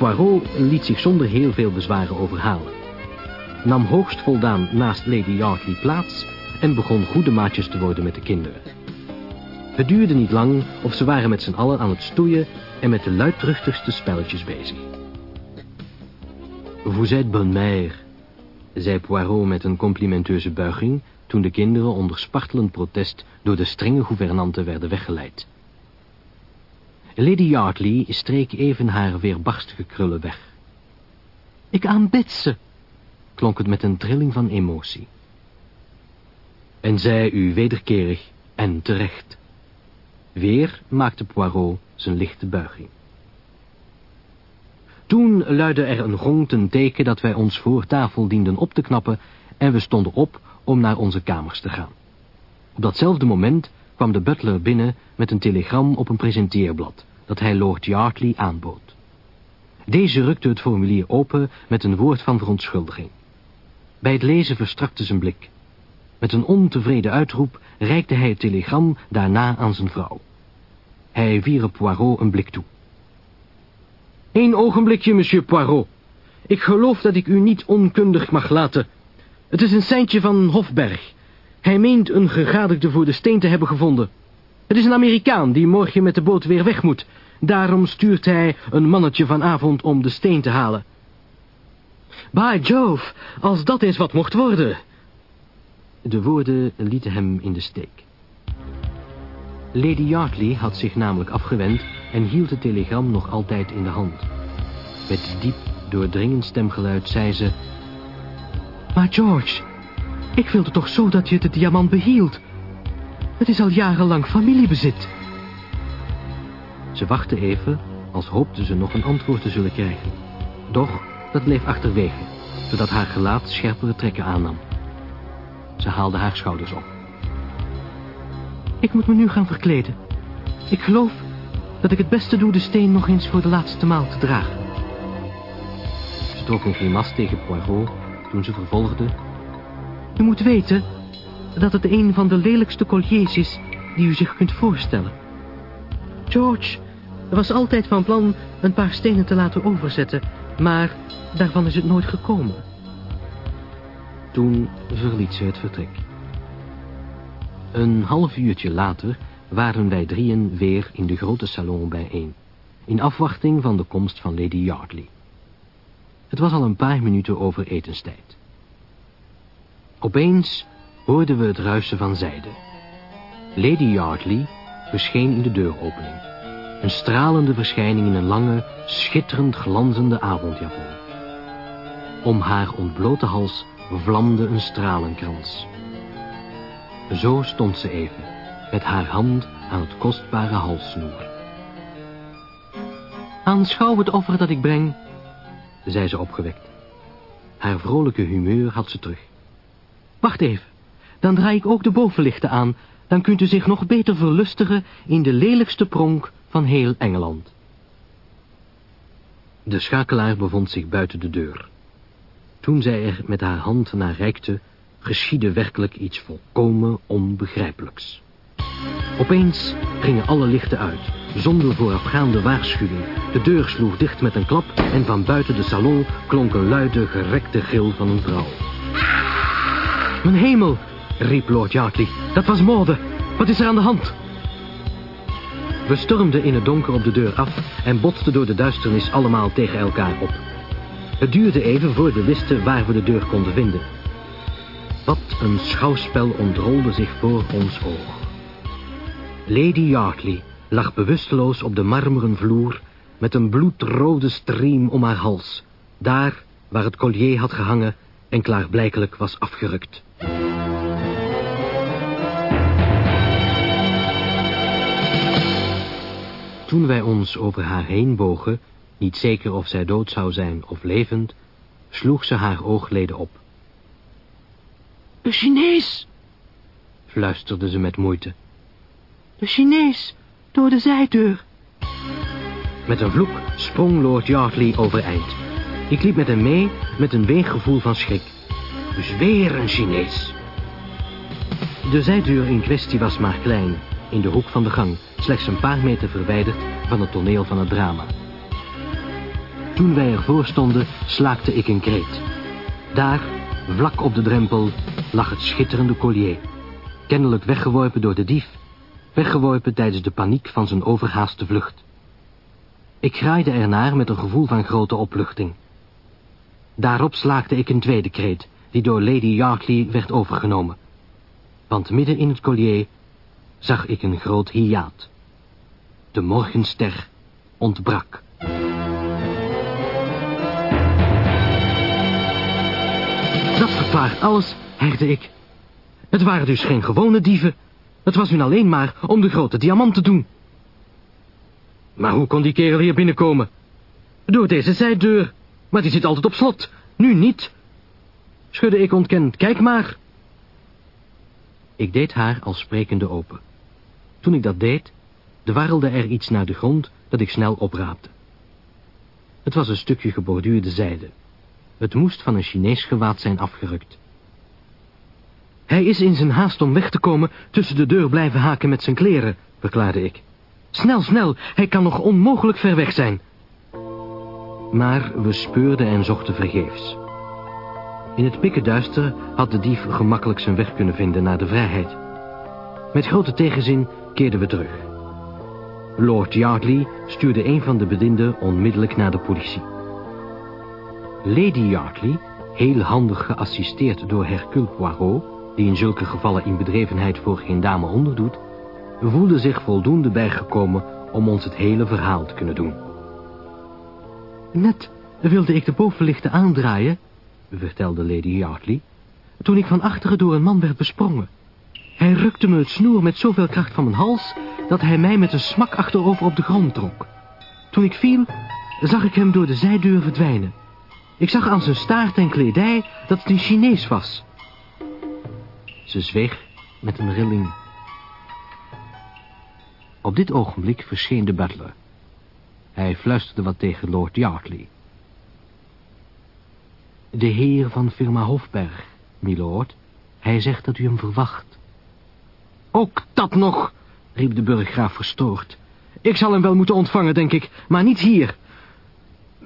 Poirot liet zich zonder heel veel bezwaren overhalen. Nam hoogst voldaan naast Lady Yardley plaats en begon goede maatjes te worden met de kinderen. Het duurde niet lang of ze waren met z'n allen aan het stoeien en met de luidruchtigste spelletjes bezig. Vous êtes bonne mère, zei Poirot met een complimenteuze buiging toen de kinderen onder spartelend protest door de strenge gouvernante werden weggeleid. Lady Yardley streek even haar weerbarstige krullen weg. Ik aanbid ze, klonk het met een trilling van emotie. En zij u wederkerig en terecht. Weer maakte Poirot zijn lichte buiging. Toen luidde er een gong ten teken dat wij ons voor tafel dienden op te knappen en we stonden op om naar onze kamers te gaan. Op datzelfde moment kwam de butler binnen met een telegram op een presenteerblad dat hij Lord Yardley aanbood. Deze rukte het formulier open met een woord van verontschuldiging. Bij het lezen verstrakte zijn blik. Met een ontevreden uitroep reikte hij het telegram daarna aan zijn vrouw. Hij wierp Poirot een blik toe. Eén ogenblikje, monsieur Poirot. Ik geloof dat ik u niet onkundig mag laten. Het is een seintje van Hofberg. Hij meent een gegadigde voor de steen te hebben gevonden. Het is een Amerikaan die morgen met de boot weer weg moet. Daarom stuurt hij een mannetje vanavond om de steen te halen. By Jove, als dat eens wat mocht worden. De woorden lieten hem in de steek. Lady Yardley had zich namelijk afgewend en hield het telegram nog altijd in de hand. Met diep, doordringend stemgeluid zei ze... Maar George, ik wilde toch zo dat je de diamant behield. Het is al jarenlang familiebezit. Ze wachtte even, als hoopte ze nog een antwoord te zullen krijgen. Doch, dat bleef achterwege, zodat haar gelaat scherpere trekken aannam. Ze haalde haar schouders op. Ik moet me nu gaan verkleden. Ik geloof dat ik het beste doe de steen nog eens voor de laatste maal te dragen. Ze trok een grimas tegen Poirot toen ze vervolgde. U moet weten dat het een van de lelijkste colliers is die u zich kunt voorstellen. George was altijd van plan een paar stenen te laten overzetten, maar daarvan is het nooit gekomen. Toen verliet ze het vertrek. Een half uurtje later waren wij drieën weer in de grote salon bijeen, in afwachting van de komst van Lady Yardley. Het was al een paar minuten over etenstijd. Opeens hoorden we het ruisen van zijde. Lady Yardley verscheen in de deuropening. Een stralende verschijning in een lange, schitterend glanzende avondjapon. Om haar ontblote hals vlamde een stralenkrans. Zo stond ze even, met haar hand aan het kostbare halssnoer. Aanschouw het offer dat ik breng, zei ze opgewekt. Haar vrolijke humeur had ze terug. Wacht even, dan draai ik ook de bovenlichten aan, dan kunt u zich nog beter verlustigen in de lelijkste pronk van heel Engeland. De schakelaar bevond zich buiten de deur. Toen zij er met haar hand naar reikte, geschiedde werkelijk iets volkomen onbegrijpelijks. Opeens gingen alle lichten uit, zonder voorafgaande waarschuwing. De deur sloeg dicht met een klap en van buiten de salon klonk een luide, gerekte gil van een vrouw. Mijn hemel, riep Lord Yardley, dat was moorden. Wat is er aan de hand? We stormden in het donker op de deur af en botsten door de duisternis allemaal tegen elkaar op. Het duurde even voor we wisten waar we de deur konden vinden. Wat een schouwspel ontrolde zich voor ons oog. Lady Yardley lag bewusteloos op de marmeren vloer met een bloedrode striem om haar hals, daar waar het collier had gehangen en klaarblijkelijk was afgerukt. Toen wij ons over haar heen bogen, niet zeker of zij dood zou zijn of levend, sloeg ze haar oogleden op. De Chinees, fluisterde ze met moeite. De Chinees, door de zijdeur. Met een vloek sprong Lord Yardley overeind. Ik liep met hem mee met een weeggevoel van schrik. Dus weer een Chinees. De zijdeur in kwestie was maar klein, in de hoek van de gang, slechts een paar meter verwijderd van het toneel van het drama. Toen wij ervoor stonden, slaakte ik een kreet. Daar, vlak op de drempel, lag het schitterende collier. Kennelijk weggeworpen door de dief. Weggeworpen tijdens de paniek van zijn overhaaste vlucht. Ik graaide ernaar met een gevoel van grote opluchting. Daarop slaakte ik een tweede kreet, die door Lady Yardley werd overgenomen. Want midden in het collier zag ik een groot hiaat. De morgenster ontbrak. Dat verklaart alles, herde ik. Het waren dus geen gewone dieven. Het was hun alleen maar om de grote diamant te doen. Maar hoe kon die kerel hier binnenkomen? Door deze zijdeur. Maar die zit altijd op slot. Nu niet. Schudde ik ontkend. Kijk maar. Ik deed haar als sprekende open. Toen ik dat deed, dwarrelde er iets naar de grond dat ik snel opraapte. Het was een stukje geborduurde zijde. Het moest van een Chinees gewaad zijn afgerukt. Hij is in zijn haast om weg te komen tussen de deur blijven haken met zijn kleren, verklaarde ik. Snel, snel, hij kan nog onmogelijk ver weg zijn. Maar we speurden en zochten vergeefs. In het pikkenduister had de dief gemakkelijk zijn weg kunnen vinden naar de vrijheid. Met grote tegenzin keerden we terug. Lord Yardley stuurde een van de bedienden onmiddellijk naar de politie. Lady Yardley, heel handig geassisteerd door Hercule Poirot... die in zulke gevallen in bedrevenheid voor geen dame onderdoet... voelde zich voldoende bijgekomen om ons het hele verhaal te kunnen doen. Net wilde ik de bovenlichten aandraaien, vertelde Lady Yardley... toen ik van achteren door een man werd besprongen. Hij rukte me het snoer met zoveel kracht van mijn hals... dat hij mij met een smak achterover op de grond trok. Toen ik viel, zag ik hem door de zijdeur verdwijnen. Ik zag aan zijn staart en kledij dat het een Chinees was. Ze zweeg met een rilling. Op dit ogenblik verscheen de butler. Hij fluisterde wat tegen Lord Yardley. De heer van firma Hofberg, milord. Hij zegt dat u hem verwacht. Ook dat nog, riep de burggraaf verstoord. Ik zal hem wel moeten ontvangen, denk ik, maar niet hier.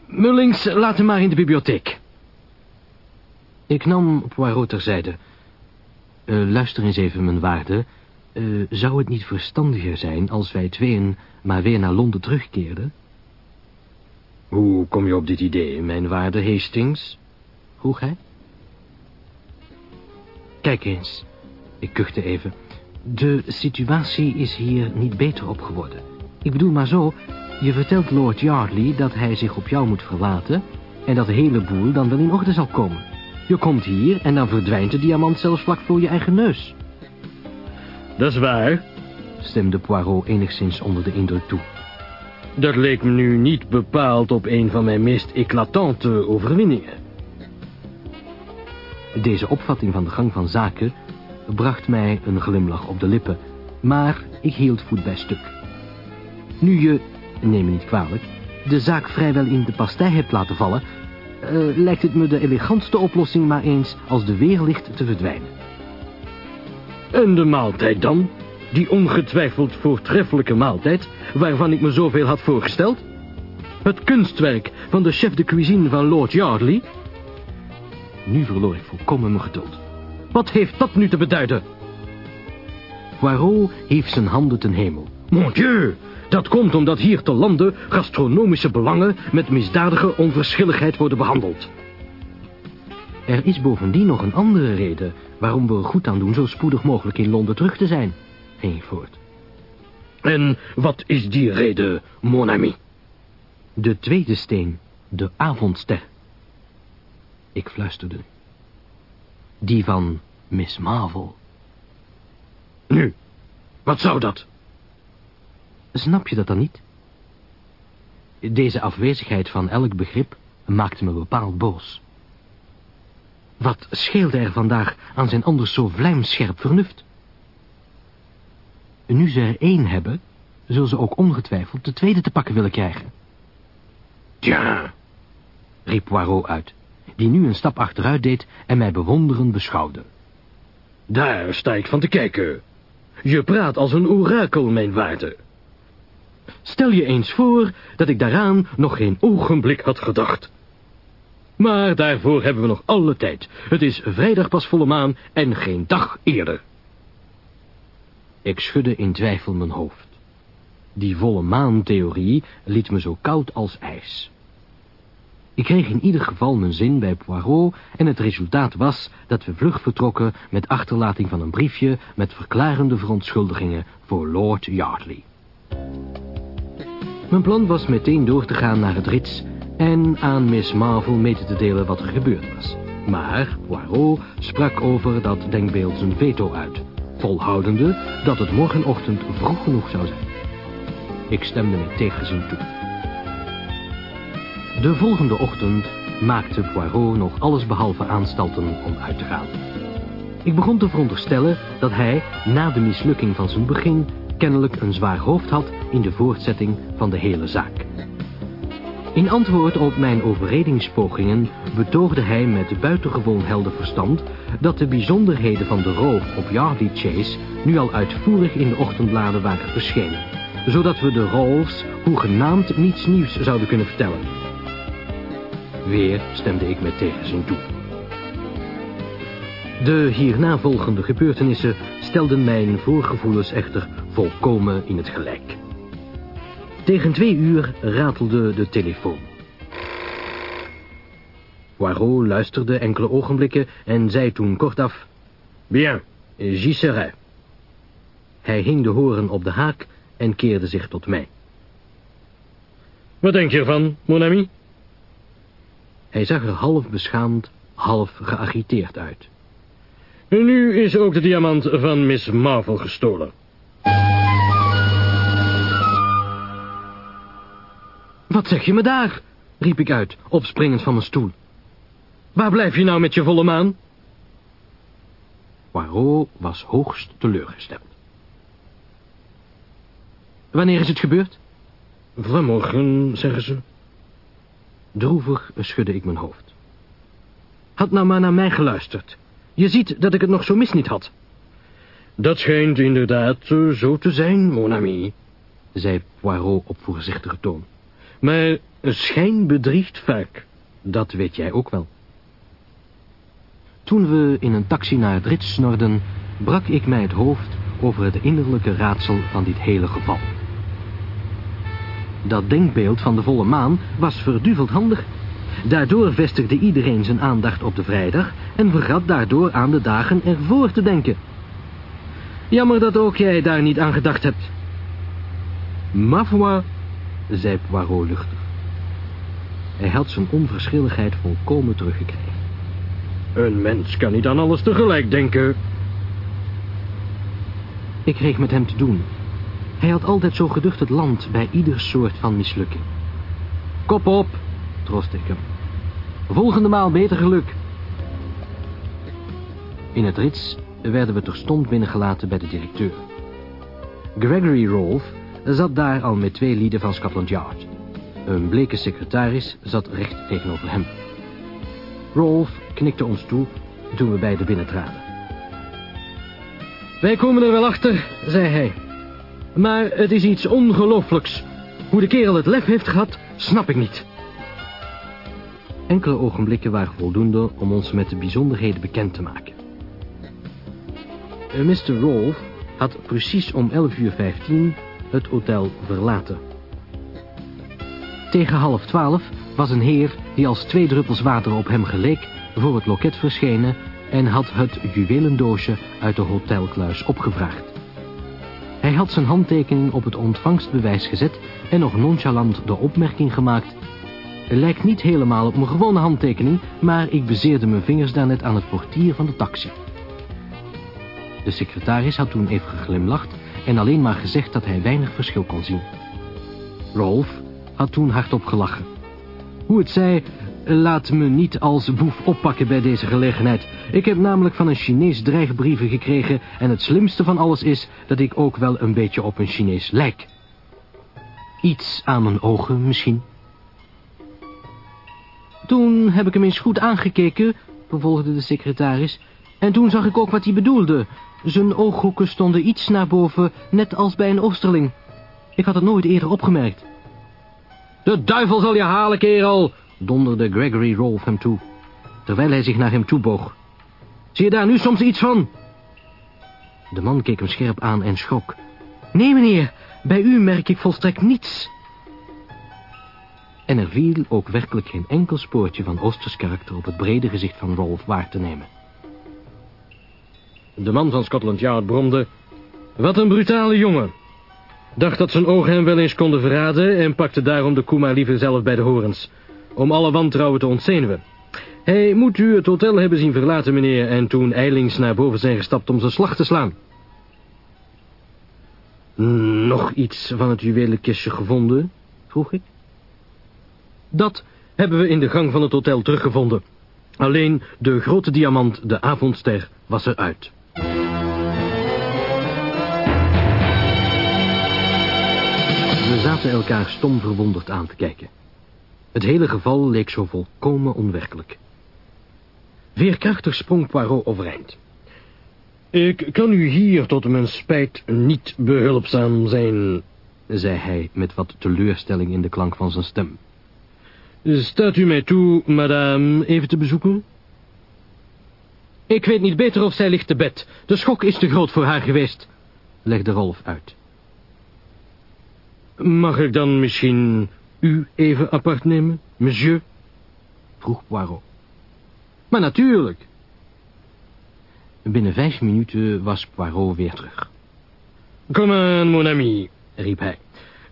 Mullings, laat hem maar in de bibliotheek. Ik nam Poirot terzijde. Uh, luister eens even, mijn waarde. Uh, zou het niet verstandiger zijn als wij tweeën maar weer naar Londen terugkeerden? Hoe kom je op dit idee, mijn waarde Hastings? Vroeg hij. Kijk eens, ik kuchte even. De situatie is hier niet beter op geworden. Ik bedoel maar zo, je vertelt Lord Yardley dat hij zich op jou moet verlaten... en dat de hele boel dan wel in orde zal komen. Je komt hier en dan verdwijnt de diamant zelfs vlak voor je eigen neus. Dat is waar, stemde Poirot enigszins onder de indruk toe. Dat leek me nu niet bepaald op een van mijn meest eclatante overwinningen. Deze opvatting van de gang van zaken bracht mij een glimlach op de lippen, maar ik hield voet bij stuk. Nu je neem me niet kwalijk, de zaak vrijwel in de pastij hebt laten vallen... Uh, lijkt het me de elegantste oplossing maar eens als de weerlicht te verdwijnen. En de maaltijd dan? Die ongetwijfeld voortreffelijke maaltijd, waarvan ik me zoveel had voorgesteld? Het kunstwerk van de chef de cuisine van Lord Yardley? Nu verloor ik volkomen mijn geduld. Wat heeft dat nu te beduiden? Poirot heeft zijn handen ten hemel. Mon Dieu, dat komt omdat hier te landen gastronomische belangen met misdadige onverschilligheid worden behandeld. Er is bovendien nog een andere reden waarom we er goed aan doen zo spoedig mogelijk in Londen terug te zijn, ging ik voort. En wat is die reden, mon ami? De tweede steen, de avondster. Ik fluisterde. Die van Miss Marvel. Nu, wat zou dat? Snap je dat dan niet? Deze afwezigheid van elk begrip maakte me bepaald boos. Wat scheelde er vandaag aan zijn anders zo vlijmscherp vernuft? Nu ze er één hebben, zullen ze ook ongetwijfeld de tweede te pakken willen krijgen. Tja, riep Poirot uit, die nu een stap achteruit deed en mij bewonderend beschouwde. Daar sta ik van te kijken. Je praat als een orakel, mijn waarde. Stel je eens voor dat ik daaraan nog geen ogenblik had gedacht. Maar daarvoor hebben we nog alle tijd. Het is vrijdag pas volle maan en geen dag eerder. Ik schudde in twijfel mijn hoofd. Die volle maan-theorie liet me zo koud als ijs. Ik kreeg in ieder geval mijn zin bij Poirot en het resultaat was dat we vlug vertrokken met achterlating van een briefje met verklarende verontschuldigingen voor Lord Yardley. Mijn plan was meteen door te gaan naar het Ritz en aan Miss Marvel mede te delen wat er gebeurd was. Maar Poirot sprak over dat denkbeeld zijn veto uit, volhoudende dat het morgenochtend vroeg genoeg zou zijn. Ik stemde met tegenzin toe. De volgende ochtend maakte Poirot nog alles behalve aanstalten om uit te gaan. Ik begon te veronderstellen dat hij, na de mislukking van zijn begin, kennelijk een zwaar hoofd had in de voortzetting van de hele zaak. In antwoord op mijn overredingspogingen betoogde hij met buitengewoon helder verstand dat de bijzonderheden van de roof op Yardley Chase nu al uitvoerig in de ochtendbladen waren verschenen, zodat we de Rolfs hoegenaamd niets nieuws zouden kunnen vertellen. Weer stemde ik met tegenzin toe. De hierna volgende gebeurtenissen stelden mijn voorgevoelens echter volkomen in het gelijk. Tegen twee uur ratelde de telefoon. Poirot luisterde enkele ogenblikken en zei toen kortaf... Bien, j'y serai. Hij hing de horen op de haak en keerde zich tot mij. Wat denk je ervan, mon ami? Hij zag er half beschaamd, half geagiteerd uit. Nu is ook de diamant van Miss Marvel gestolen. Wat zeg je me daar? riep ik uit, opspringend van mijn stoel. Waar blijf je nou met je volle maan? Poirot was hoogst teleurgesteld. Wanneer is het gebeurd? Vanmorgen, zeggen ze. Droevig schudde ik mijn hoofd. Had nou maar naar mij geluisterd. Je ziet dat ik het nog zo mis niet had. Dat schijnt inderdaad eh, zo te zijn, mon ami, zei Poirot op voorzichtige toon. Maar schijn bedriegt vaak. Dat weet jij ook wel. Toen we in een taxi naar het Ritz snorden, brak ik mij het hoofd over het innerlijke raadsel van dit hele geval. Dat denkbeeld van de volle maan was verduveld handig. Daardoor vestigde iedereen zijn aandacht op de vrijdag en vergat daardoor aan de dagen ervoor te denken. Jammer dat ook jij daar niet aan gedacht hebt. Ma foi, zei Poirot luchtig. Hij had zijn onverschilligheid volkomen teruggekregen. Een mens kan niet aan alles tegelijk denken. Ik kreeg met hem te doen. Hij had altijd zo geducht het land bij ieder soort van mislukking. Kop op, troost ik hem. Volgende maal beter geluk. In het rits werden we terstond binnengelaten bij de directeur. Gregory Rolfe zat daar al met twee lieden van Scotland Yard. Een bleke secretaris zat recht tegenover hem. Rolf knikte ons toe toen we beiden binnentraden. Wij komen er wel achter, zei hij. Maar het is iets ongelooflijks. Hoe de kerel het lef heeft gehad, snap ik niet. Enkele ogenblikken waren voldoende om ons met de bijzonderheden bekend te maken. Eh, Mr. Rolf had precies om 11 uur 15 het hotel verlaten. Tegen half twaalf was een heer die als twee druppels water op hem geleek voor het loket verschenen en had het juwelendoosje uit de hotelkluis opgevraagd. Hij had zijn handtekening op het ontvangstbewijs gezet en nog nonchalant de opmerking gemaakt... Lijkt niet helemaal op mijn gewone handtekening, maar ik bezeerde mijn vingers daarnet aan het portier van de taxi. De secretaris had toen even geglimlacht en alleen maar gezegd dat hij weinig verschil kon zien. Rolf had toen hardop gelachen. Hoe het zij, laat me niet als boef oppakken bij deze gelegenheid. Ik heb namelijk van een Chinees dreigbrieven gekregen... en het slimste van alles is dat ik ook wel een beetje op een Chinees lijk. Iets aan mijn ogen misschien. Toen heb ik hem eens goed aangekeken, vervolgde de secretaris... en toen zag ik ook wat hij bedoelde... Zijn ooghoeken stonden iets naar boven, net als bij een oosterling. Ik had het nooit eerder opgemerkt. De duivel zal je halen, kerel, donderde Gregory Rolfe hem toe, terwijl hij zich naar hem toeboog. Zie je daar nu soms iets van? De man keek hem scherp aan en schrok. Nee, meneer, bij u merk ik volstrekt niets. En er viel ook werkelijk geen enkel spoortje van Oosters karakter op het brede gezicht van Rolf waar te nemen. De man van Scotland Yard bromde... Wat een brutale jongen. Dacht dat zijn ogen hem wel eens konden verraden... en pakte daarom de koe maar liever zelf bij de horens. Om alle wantrouwen te ontzenuwen. Hij moet u het hotel hebben zien verlaten, meneer... en toen eilings naar boven zijn gestapt om zijn slag te slaan. Nog iets van het juwelenkistje gevonden? vroeg ik. Dat hebben we in de gang van het hotel teruggevonden. Alleen de grote diamant, de avondster, was eruit. We zaten elkaar stom verwonderd aan te kijken. Het hele geval leek zo volkomen onwerkelijk. Veerkrachtig sprong Poirot overeind. Ik kan u hier tot mijn spijt niet behulpzaam zijn, zei hij met wat teleurstelling in de klank van zijn stem. Staat u mij toe, madame, even te bezoeken? Ik weet niet beter of zij ligt te bed. De schok is te groot voor haar geweest, legde Rolf uit. Mag ik dan misschien u even apart nemen, monsieur? vroeg Poirot. Maar natuurlijk. Binnen vijf minuten was Poirot weer terug. Kom aan, mon ami, riep hij.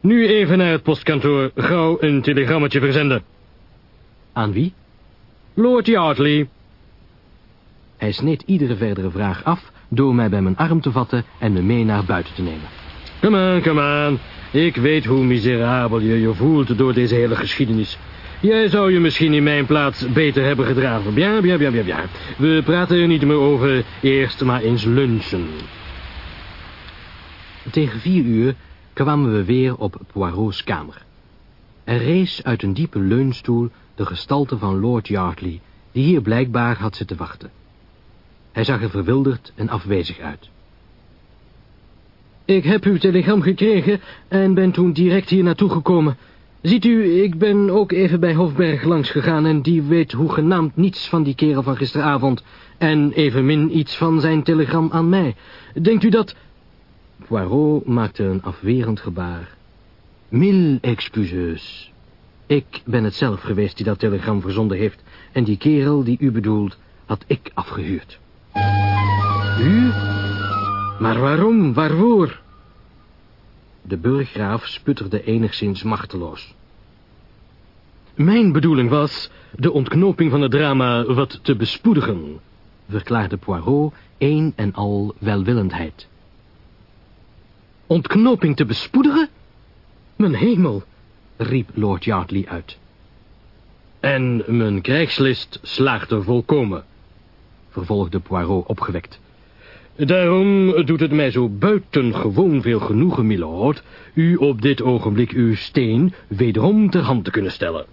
Nu even naar het postkantoor, gauw een telegrammetje verzenden. Aan wie? Lord Yardley. Hij sneed iedere verdere vraag af door mij bij mijn arm te vatten en me mee naar buiten te nemen. Kom aan, kom aan. Ik weet hoe miserabel je je voelt door deze hele geschiedenis. Jij zou je misschien in mijn plaats beter hebben gedragen. Ja, ja, ja, ja. We praten er niet meer over. Eerst maar eens lunchen. Tegen vier uur kwamen we weer op Poirot's kamer. Er rees uit een diepe leunstoel de gestalte van Lord Yardley, die hier blijkbaar had zitten wachten. Hij zag er verwilderd en afwezig uit. Ik heb uw telegram gekregen en ben toen direct hier naartoe gekomen. Ziet u, ik ben ook even bij Hofberg langs gegaan... en die weet hoegenaamd niets van die kerel van gisteravond... en evenmin iets van zijn telegram aan mij. Denkt u dat... Poirot maakte een afwerend gebaar. Mille excuses. Ik ben het zelf geweest die dat telegram verzonden heeft... en die kerel die u bedoelt, had ik afgehuurd. U? Maar waarom? Waarvoor? De burggraaf sputterde enigszins machteloos. Mijn bedoeling was de ontknoping van het drama wat te bespoedigen, verklaarde Poirot een en al welwillendheid. Ontknoping te bespoedigen? Mijn hemel, riep Lord Yardley uit. En mijn krijgslist slaagde volkomen, vervolgde Poirot opgewekt. Daarom doet het mij zo buitengewoon veel genoegen, milord, u op dit ogenblik uw steen wederom ter hand te kunnen stellen.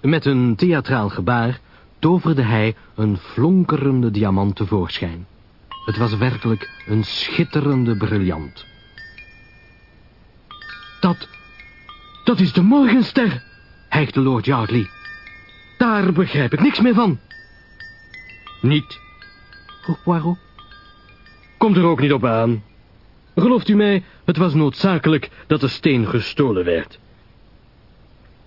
Met een theatraal gebaar toverde hij een flonkerende diamant tevoorschijn. Het was werkelijk een schitterende briljant. Dat, dat is de morgenster, hijgde Lord Yardley. Daar begrijp ik niks meer van. Niet? vroeg Poirot. Komt er ook niet op aan. Gelooft u mij, het was noodzakelijk dat de steen gestolen werd.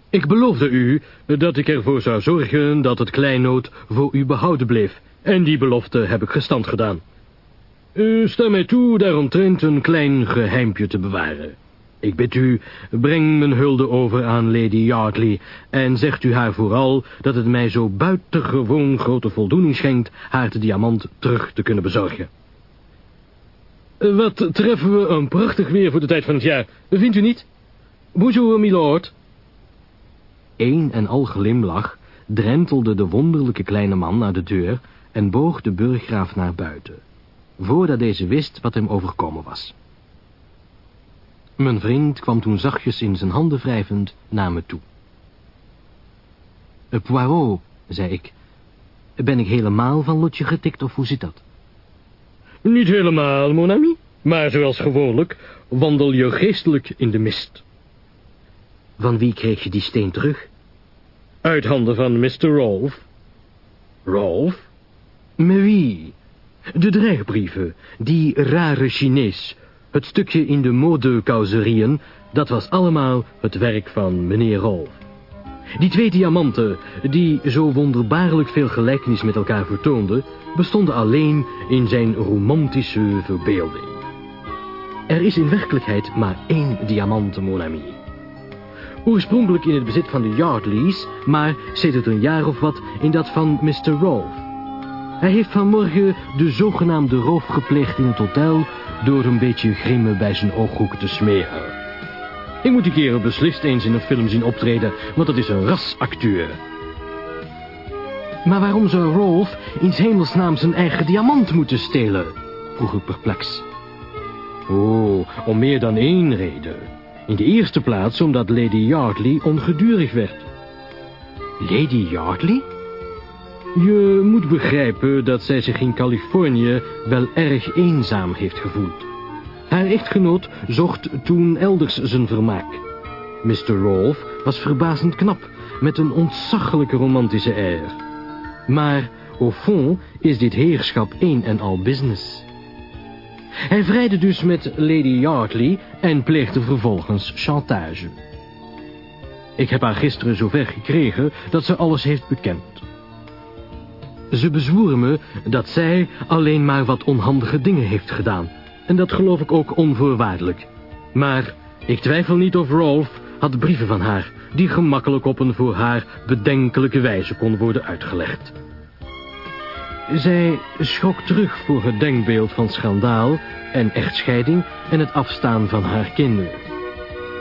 Ik beloofde u dat ik ervoor zou zorgen dat het kleinood voor u behouden bleef. En die belofte heb ik gestand gedaan. U sta mij toe daaromtrent een klein geheimpje te bewaren. Ik bid u, breng mijn hulde over aan Lady Yardley... en zegt u haar vooral dat het mij zo buitengewoon grote voldoening schenkt... haar de diamant terug te kunnen bezorgen. Wat treffen we een prachtig weer voor de tijd van het jaar, vindt u niet? Bonjour, milord. Een en al glimlach drentelde de wonderlijke kleine man naar de deur... en boog de burggraaf naar buiten, voordat deze wist wat hem overkomen was. Mijn vriend kwam toen zachtjes in zijn handen wrijvend naar me toe. Eh, Poirot, zei ik, ben ik helemaal van lotje getikt of hoe zit dat? Niet helemaal, mon ami. Maar zoals gewoonlijk wandel je geestelijk in de mist. Van wie kreeg je die steen terug? Uit handen van Mr. Rolf. Rolf? Met wie? De dreigbrieven, die rare Chinees, het stukje in de modekauserieën, dat was allemaal het werk van meneer Rolf. Die twee diamanten, die zo wonderbaarlijk veel gelijkenis met elkaar vertoonden, bestonden alleen in zijn romantische verbeelding. Er is in werkelijkheid maar één diamant, mon ami. Oorspronkelijk in het bezit van de Yardleys, maar sedert een jaar of wat in dat van Mr. Rolf. Hij heeft vanmorgen de zogenaamde roof gepleegd in het hotel... door een beetje grimmen bij zijn ooghoek te smeren. Ik moet die kerel beslist eens in een film zien optreden, want dat is een rasacteur. Maar waarom zou Rolf in hemelsnaam zijn eigen diamant moeten stelen? vroeg ik perplex. Oh, om meer dan één reden. In de eerste plaats omdat Lady Yardley ongedurig werd. Lady Yardley? Je moet begrijpen dat zij zich in Californië wel erg eenzaam heeft gevoeld. Haar echtgenoot zocht toen elders zijn vermaak. Mr. Rolfe was verbazend knap, met een ontzaglijke romantische air. Maar au fond is dit heerschap één en al business. Hij vrijde dus met Lady Yardley en pleegde vervolgens chantage. Ik heb haar gisteren zover gekregen dat ze alles heeft bekend. Ze bezwoer me dat zij alleen maar wat onhandige dingen heeft gedaan. En dat geloof ik ook onvoorwaardelijk. Maar ik twijfel niet of Rolf had brieven van haar... die gemakkelijk op een voor haar bedenkelijke wijze kon worden uitgelegd. Zij schrok terug voor het denkbeeld van schandaal en echtscheiding... en het afstaan van haar kinderen.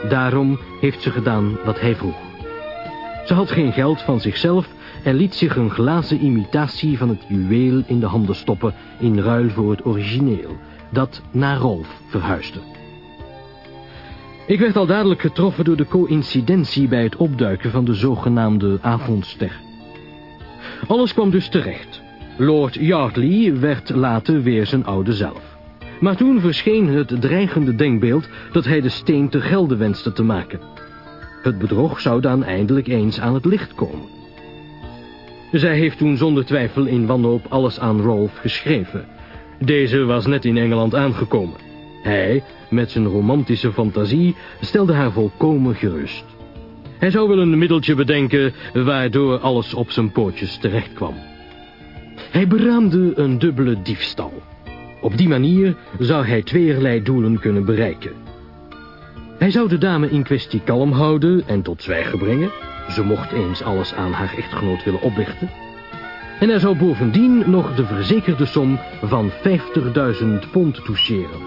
Daarom heeft ze gedaan wat hij vroeg. Ze had geen geld van zichzelf en liet zich een glazen imitatie van het juweel in de handen stoppen in ruil voor het origineel, dat naar Rolf verhuisde. Ik werd al dadelijk getroffen door de coïncidentie bij het opduiken van de zogenaamde avondster. Alles kwam dus terecht. Lord Yardley werd later weer zijn oude zelf. Maar toen verscheen het dreigende denkbeeld dat hij de steen te gelde wenste te maken. Het bedrog zou dan eindelijk eens aan het licht komen. Zij heeft toen zonder twijfel in wanhoop alles aan Rolf geschreven. Deze was net in Engeland aangekomen. Hij, met zijn romantische fantasie, stelde haar volkomen gerust. Hij zou wel een middeltje bedenken waardoor alles op zijn pootjes terecht kwam. Hij beraamde een dubbele diefstal. Op die manier zou hij tweerlei doelen kunnen bereiken. Hij zou de dame in kwestie kalm houden en tot zwijgen brengen. Ze mocht eens alles aan haar echtgenoot willen oplichten. En hij zou bovendien nog de verzekerde som van 50.000 pond toucheren.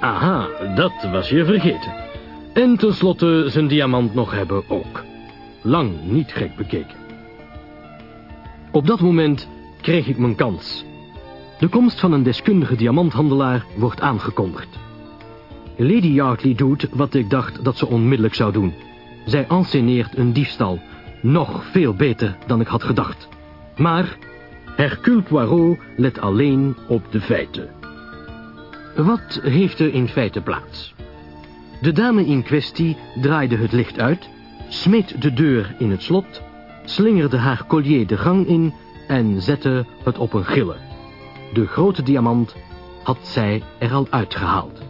Aha, dat was je vergeten. En tenslotte zijn diamant nog hebben ook. Lang niet gek bekeken. Op dat moment kreeg ik mijn kans. De komst van een deskundige diamanthandelaar wordt aangekondigd. Lady Yardley doet wat ik dacht dat ze onmiddellijk zou doen. Zij anceneert een diefstal. Nog veel beter dan ik had gedacht. Maar Hercule Poirot let alleen op de feiten. Wat heeft er in feite plaats? De dame in kwestie draaide het licht uit, smeet de deur in het slot, slingerde haar collier de gang in en zette het op een gillen. De grote diamant had zij er al uitgehaald.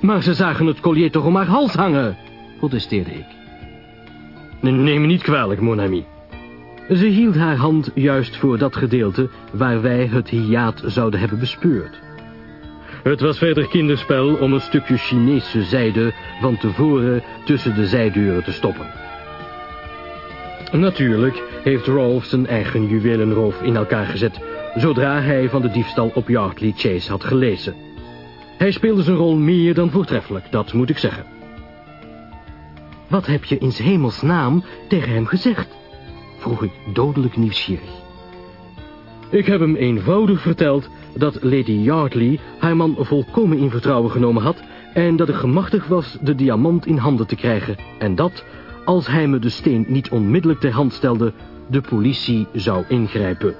Maar ze zagen het collier toch om haar hals hangen, protesteerde ik. Neem me niet kwalijk, mon ami. Ze hield haar hand juist voor dat gedeelte waar wij het hiaat zouden hebben bespeurd. Het was verder kinderspel om een stukje Chinese zijde van tevoren tussen de zijdeuren te stoppen. Natuurlijk heeft Rolf zijn eigen juwelenroof in elkaar gezet... zodra hij van de diefstal op Yardley Chase had gelezen. Hij speelde zijn rol meer dan voortreffelijk, dat moet ik zeggen. Wat heb je in hemels naam tegen hem gezegd? Vroeg ik dodelijk nieuwsgierig. Ik heb hem eenvoudig verteld dat Lady Yardley haar man volkomen in vertrouwen genomen had... en dat ik gemachtigd was de diamant in handen te krijgen... en dat, als hij me de steen niet onmiddellijk ter hand stelde, de politie zou ingrijpen.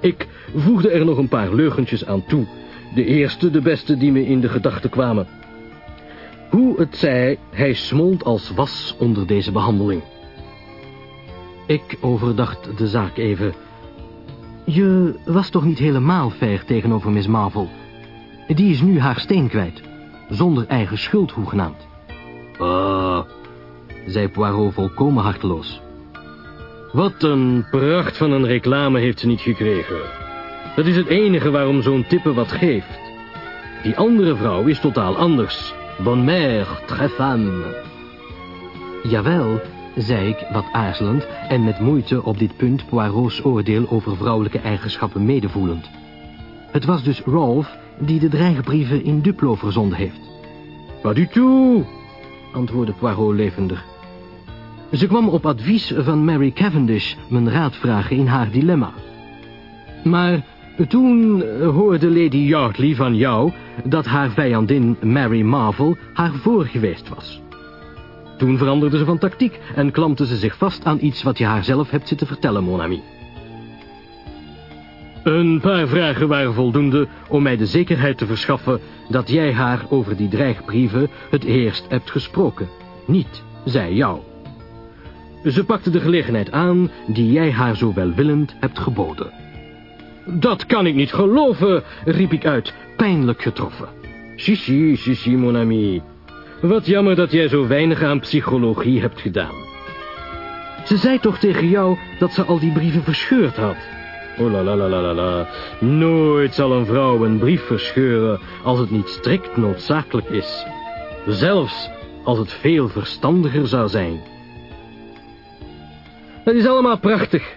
Ik voegde er nog een paar leugentjes aan toe. De eerste, de beste die me in de gedachten kwamen. Hoe het zij, hij smolt als was onder deze behandeling. Ik overdacht de zaak even. Je was toch niet helemaal fair tegenover Miss Marvel? Die is nu haar steen kwijt, zonder eigen schuld hoegenaamd. Ah, zei Poirot volkomen harteloos. wat een pracht van een reclame heeft ze niet gekregen. Dat is het enige waarom zo'n tippe wat geeft. Die andere vrouw is totaal anders. Bonne mère, très femme. Jawel, zei ik wat aarzelend en met moeite op dit punt Poirot's oordeel over vrouwelijke eigenschappen medevoelend. Het was dus Rolf die de dreigbrieven in Duplo verzonden heeft. Pas du tout, antwoordde Poirot levendig. Ze kwam op advies van Mary Cavendish mijn raad vragen in haar dilemma. Maar toen hoorde Lady Yardley van jou dat haar vijandin Mary Marvel haar voor geweest was. Toen veranderde ze van tactiek en klampte ze zich vast aan iets wat je haar zelf hebt zitten vertellen, mon ami. Een paar vragen waren voldoende om mij de zekerheid te verschaffen dat jij haar over die dreigbrieven het eerst hebt gesproken. Niet zij jou. Ze pakte de gelegenheid aan die jij haar zo welwillend hebt geboden. Dat kan ik niet geloven, riep ik uit, pijnlijk getroffen. Chichi, chichi, mon ami. Wat jammer dat jij zo weinig aan psychologie hebt gedaan. Ze zei toch tegen jou dat ze al die brieven verscheurd had? Oh la la la la la la. Nooit zal een vrouw een brief verscheuren als het niet strikt noodzakelijk is. Zelfs als het veel verstandiger zou zijn. Het is allemaal prachtig,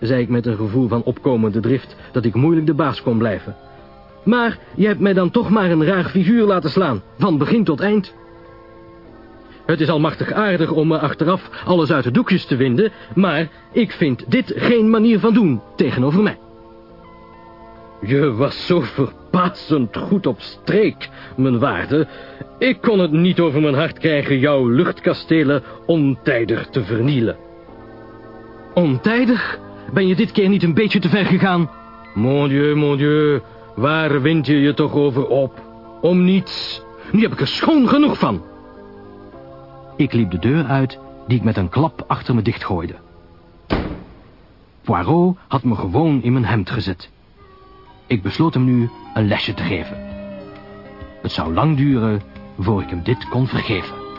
zei ik met een gevoel van opkomende drift dat ik moeilijk de baas kon blijven. Maar je hebt mij dan toch maar een raar figuur laten slaan, van begin tot eind. Het is al machtig aardig om me achteraf alles uit de doekjes te winden, maar ik vind dit geen manier van doen tegenover mij. Je was zo verbazend goed op streek, mijn waarde. Ik kon het niet over mijn hart krijgen jouw luchtkastelen ontijdig te vernielen. Ontijdig? Ben je dit keer niet een beetje te ver gegaan? Mon dieu, mon dieu, waar wind je je toch over op? Om niets. Nu heb ik er schoon genoeg van. Ik liep de deur uit, die ik met een klap achter me dichtgooide. Poirot had me gewoon in mijn hemd gezet. Ik besloot hem nu een lesje te geven. Het zou lang duren voor ik hem dit kon vergeven.